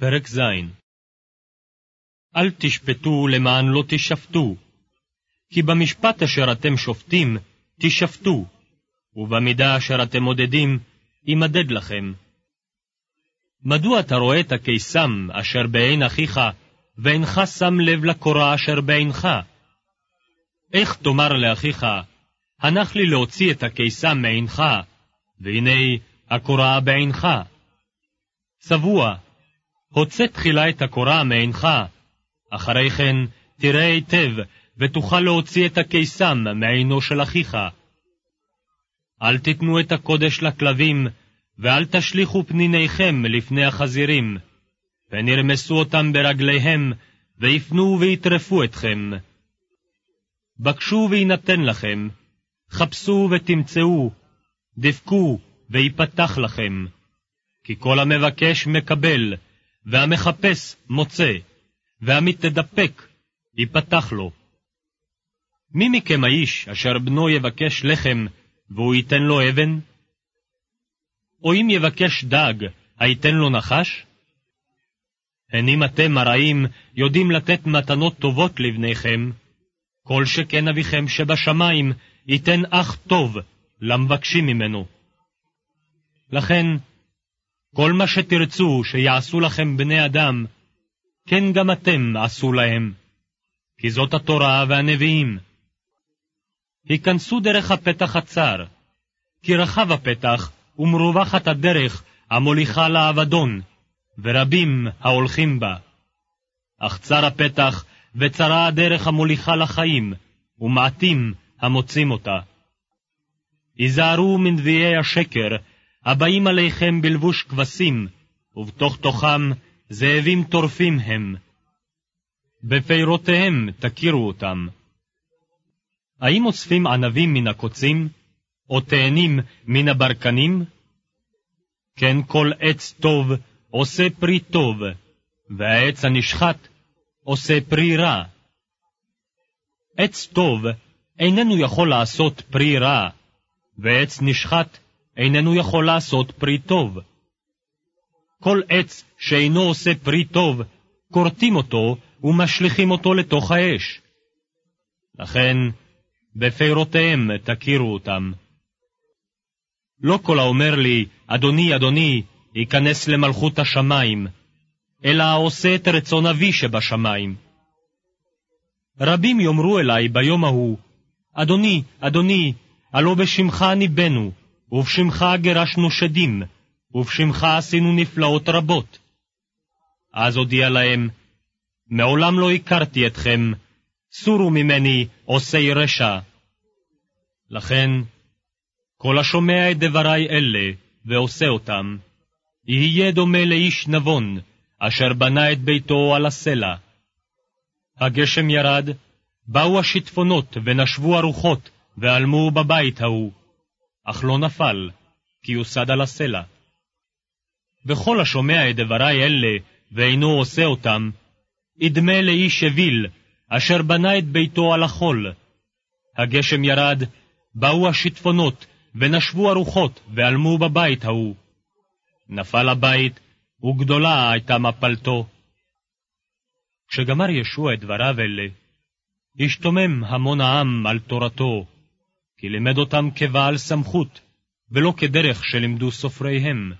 פרק ז. אל תשפטו למען לא תשפטו, כי במשפט אשר אתם שופטים, תשפטו, ובמידה אשר אתם מודדים, יימדד לכם. מדוע אתה רואה את הקיסם אשר בעין אחיך, ואינך שם לב לקורה אשר בעינך? איך תאמר לאחיך, הנח לי להוציא את הקיסם מעינך, והנה הקורה בעינך? צבוע, הוצא תחילה את הקורה מעינך, אחרי כן תראה היטב, ותוכל להוציא את הקיסם מעינו של אחיך. אל תיתנו את הקודש לכלבים, ואל תשליכו פניניכם לפני החזירים, ונרמסו אותם ברגליהם, ויפנו ויטרפו אתכם. בקשו ויינתן לכם, חפשו ותמצאו, דפקו ויפתח לכם. כי כל המבקש מקבל, והמחפש מוצא, והמתדפק ייפתח לו. מי מכם האיש אשר בנו יבקש לחם, והוא ייתן לו אבן? או אם יבקש דג, הייתן לו נחש? הן אם אתם הרעים יודעים לתת מתנות טובות לבניכם, כל שכן אביכם שבשמיים ייתן אח טוב למבקשים ממנו. לכן, כל מה שתרצו שיעשו לכם בני אדם, כן גם אתם עשו להם, כי זאת התורה והנביאים. היכנסו דרך הפתח הצר, כי רחב הפתח ומרווחת הדרך המוליכה לאבדון, ורבים ההולכים בה. אך צר הפתח וצרה הדרך המוליכה לחיים, ומעטים המוצאים אותה. היזהרו מנביאי השקר, הבאים עליכם בלבוש כבשים, ובתוך תוכם זאבים טורפים הם. בפירותיהם תכירו אותם. האם אוספים ענבים מן הקוצים, או תאנים מן הברקנים? כן כל עץ טוב עושה פרי טוב, והעץ הנשחט עושה פרי רע. עץ טוב איננו יכול לעשות פרי רע, ועץ נשחט איננו יכול לעשות פרי טוב. כל עץ שאינו עושה פרי טוב, כורתים אותו ומשליכים אותו לתוך האש. לכן, בפירותיהם תכירו אותם. לא כל האומר לי, אדוני, אדוני, ייכנס למלכות השמיים, אלא העושה את רצון אבי שבשמיים. רבים יאמרו אלי ביום ההוא, אדוני, אדוני, הלא בשמך ניבאנו, ובשמך גירשנו שדים, ובשמך עשינו נפלאות רבות. אז הודיע להם, מעולם לא הכרתי אתכם, סורו ממני עושי רשע. לכן, כל השומע את דברי אלה, ועושה אותם, יהיה דומה לאיש נבון, אשר בנה את ביתו על הסלע. הגשם ירד, באו השיטפונות, ונשבו הרוחות, ועלמו בבית ההוא. אך לא נפל, כי יוסד על הסלע. וכל השומע את דברי אלה, ואינו עושה אותם, ידמה לאיש אוויל, אשר בנה את ביתו על החול. הגשם ירד, באו השיטפונות, ונשבו הרוחות, ועלמו בבית ההוא. נפל הבית, וגדולה הייתה מפלתו. כשגמר ישוע את דבריו אלה, השתומם המון העם על תורתו, כי לימד אותם כבעל סמכות, ולא כדרך שלימדו סופריהם.